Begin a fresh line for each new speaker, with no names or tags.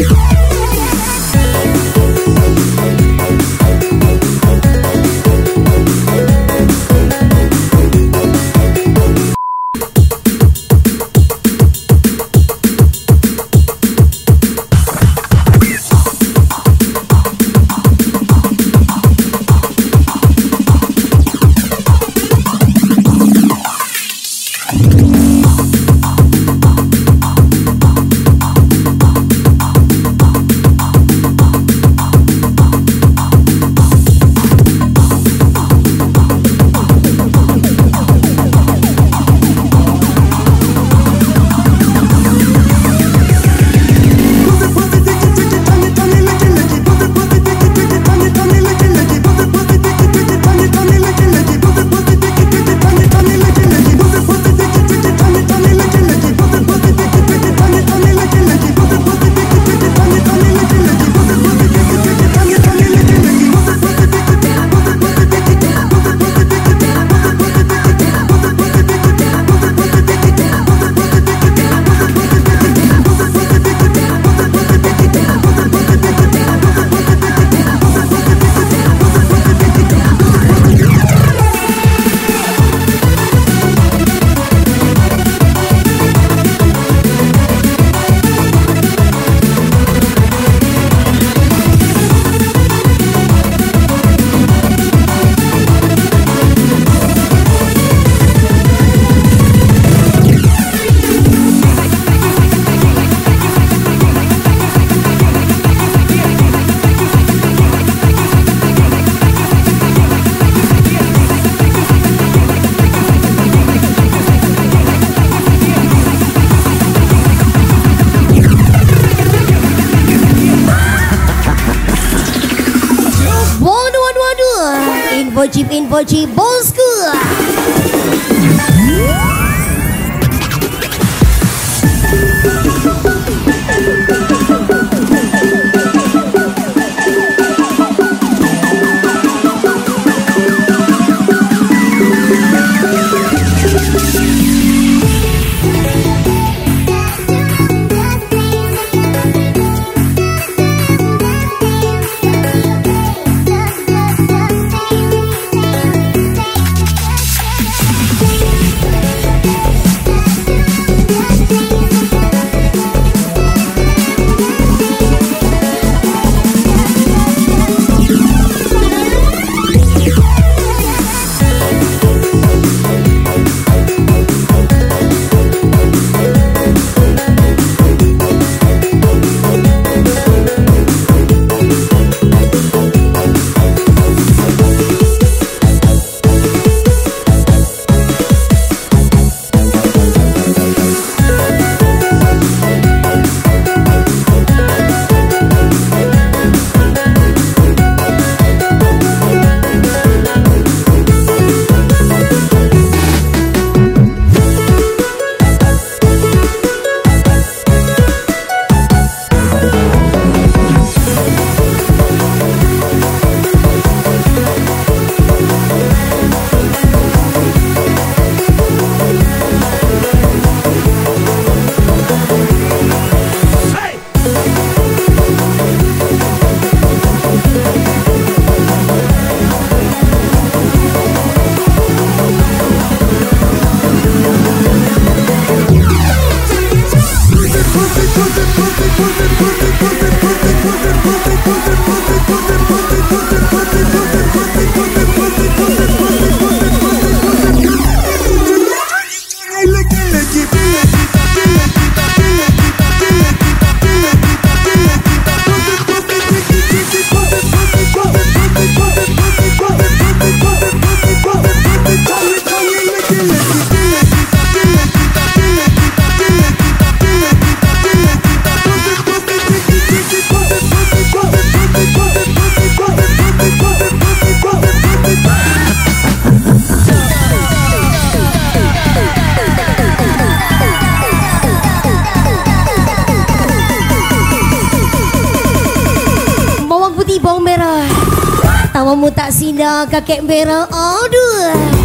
you info chip info chip Bawang Tawamu tak sina kakek merah Aduh